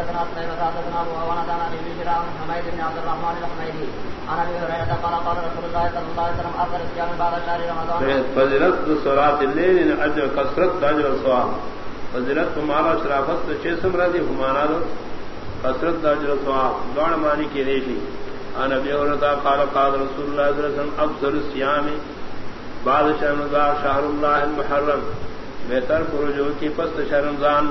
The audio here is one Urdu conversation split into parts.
حدثنا سليمان حدثنا ابو عوانة عن ابي بشر عن حميد بن عبد الرحمن الحميدي عن هريرة قال قال رسول الله صلى الله عليه وسلم الصيام بعد شهر رمضان. صلاة الليل ہمارا شرافت چھ سمرا دی ہمارا دو. کثرت اجر الصواب دوڑ مانی کی ریشی عن ابي هريرة قال قال رسول الله صلى الله عليه وسلم افضل الصيام بعد شهر رمضان شهر الله المحرم. بہتر پروجو کی پست شهر رمضان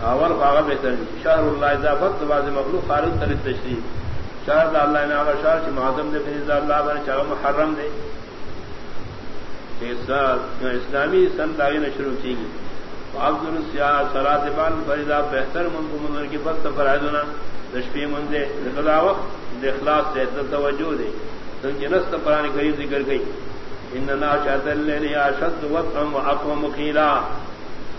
اول باغ بہتر شہر اللہ اضافت باز مخلوق خارج تر تشریف شہر اللہ نے آغا شہر چھ معظم دے فیض اللہ بن چاہ محرم دے۔ اسلامی سن داغی نے شروع کی گی۔ عبد السیاح صلاح بال فریدا بہتر من کو منظر کی فقط فرائدنا رشفی مندے رقدا وقت اخلاص سے توجہ دے۔ تن کی نست پرانی کئی ذکر گئی اننا شاہد اللہ اشد وقت اقوم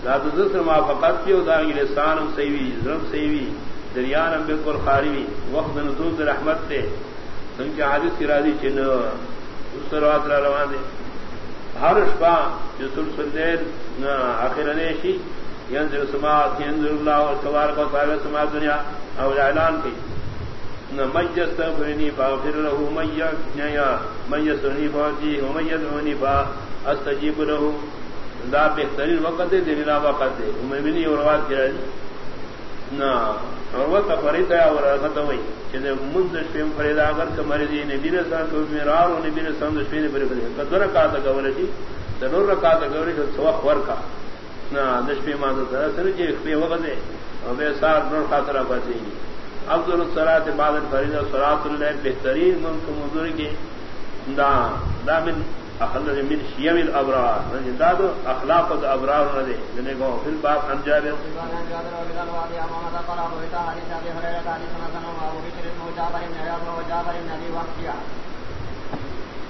مقیلا ما فقط کیو، دا لسانم سیوی، زرم سیوی دریانم بالکل خاریوی وقت نزول رحمت تے۔ سنچ حادث کی راضی چن سروات را روان دے۔ ہر شپا جو سلسل دیر آخر نیشی ینزل سماعت ینزل اللہ اور تبارک و تعالی سماعت دنیا او اعلان کی۔ مجست فاغفر له مجستنی فاغفر له مجستنی فاغفر استجیب له۔ دا بہترین وقت ہے دلی نا وقت ہے میں بھی نہیں اور بات کیا نہ اور وقت فرید ہے اور خط ہوئی کہ منز شیم فرید اگر کہ مری نبی نے سان کو میرا اور نبی نے سان دشمن نے بری بری قدر کا تھا گور جی ضرور کا تھا گور جو سوا خور کا نہ دشمن مان تھا سر جی پہ وقت ہے اور بے سار نور خاطرہ خاطر بچی عبد الصلاۃ بعد فرید صلات اللہ بہترین من کو مزور کی دا دا من اخلد من شیم الابرار داد اخلاق الابرار ندے جنے کو فی الباب ہم جابر عن جابر قال ابو حديث ابي هريره حديث حسن ابو بكر بن جابر بن ابي وقتيا